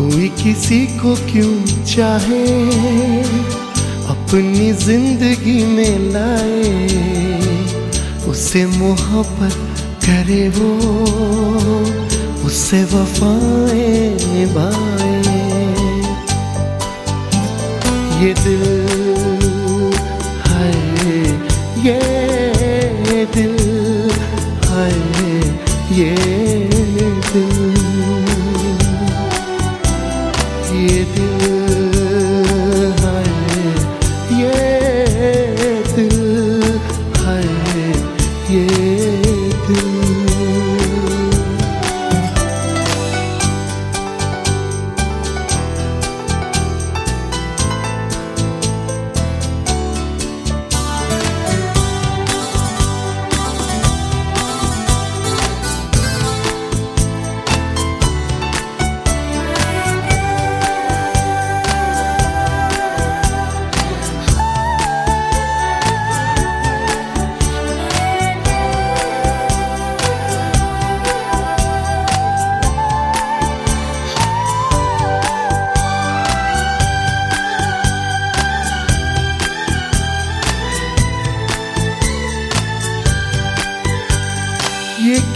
कोई किसी को क्यों चाहे, अपनी ज़िंदगी में लाए उससे मोहब्बत करे वो उससे वफाएँ निभाए। ये दिल है, ये दिल है, ये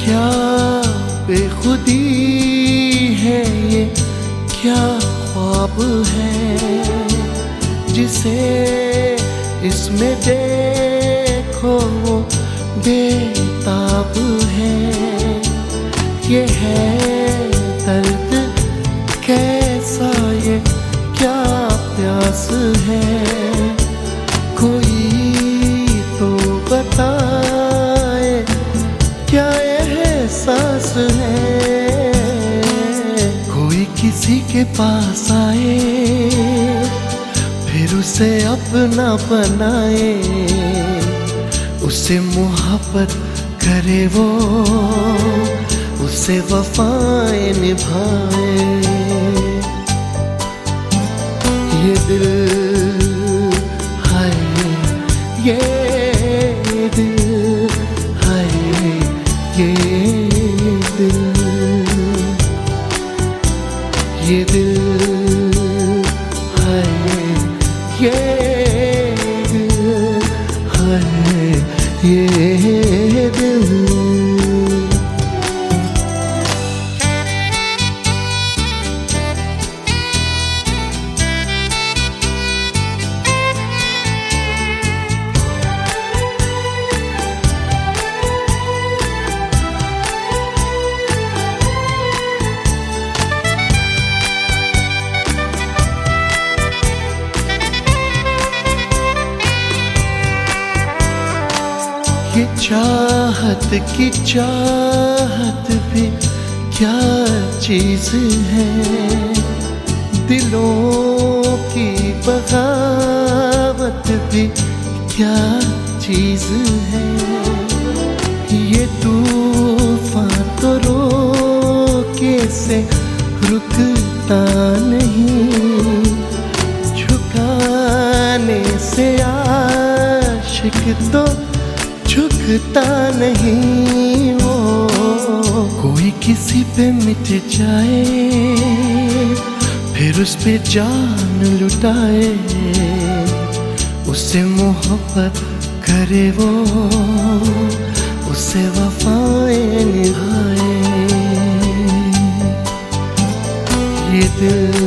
क्या बेखुदी है ये? क्या ख्वाब है जिसे इसमें देखो वो बेताब है? ये है दर्द कैसा ये? क्या प्यास है? पास आए, फिर उसे अपना बनाए। उसे मोहब्बत करे वो, उसे वफाए निभाए। ये दिल ये चाहत की चाहत भी क्या चीज़ है? दिलों की बगावत भी क्या चीज़ है? ये तूफ़ान तो रोके से रुकता नहीं। झुकाने से आशिक तो झुकता नहीं वो। कोई किसी पे मिट जाए, फिर उस पे जान लुटाए उससे मोहब्बत करे वो उससे वफाएँ निभाए। ये दिल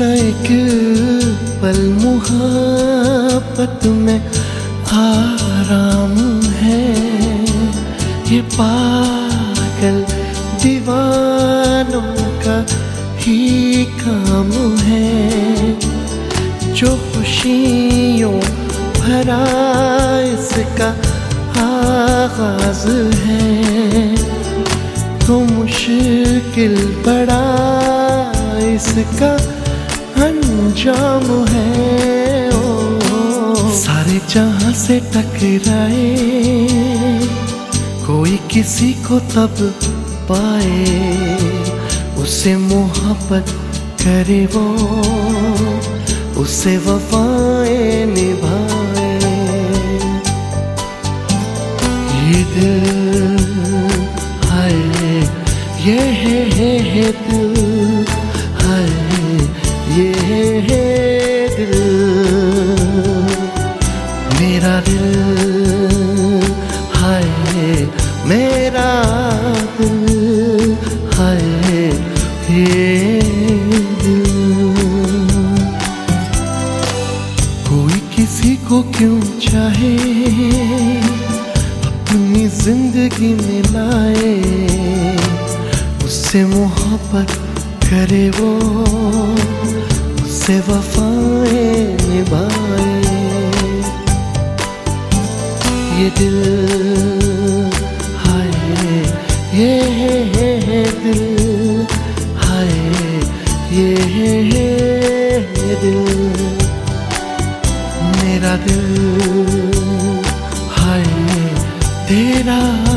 न एक पल मुहाबत में आराम है। ये पागल दीवानों का ही काम है। जो खुशियों भरा इसका आगाज़ है। तो मुश्किल बड़ा इसका अंजाम है ओ। सारे जहाँ से टकराए कोई किसी को तब पाए। उसे मोहब्बत करे वो उसे वफाएँ निभाए। ये दिल हाय ये है, है, है दिल। मेरा दिल, हाय मेरा दिल, हाय किसी को क्यों चाहे, अपनी ज़िंदगी में लाए, उससे मोहब्बत करे वो। उससे वफाएँ निभाए। ये दिल हाय ये है, है, है दिल हाय ये है, है दिल। मेरा दिल हाय तेरा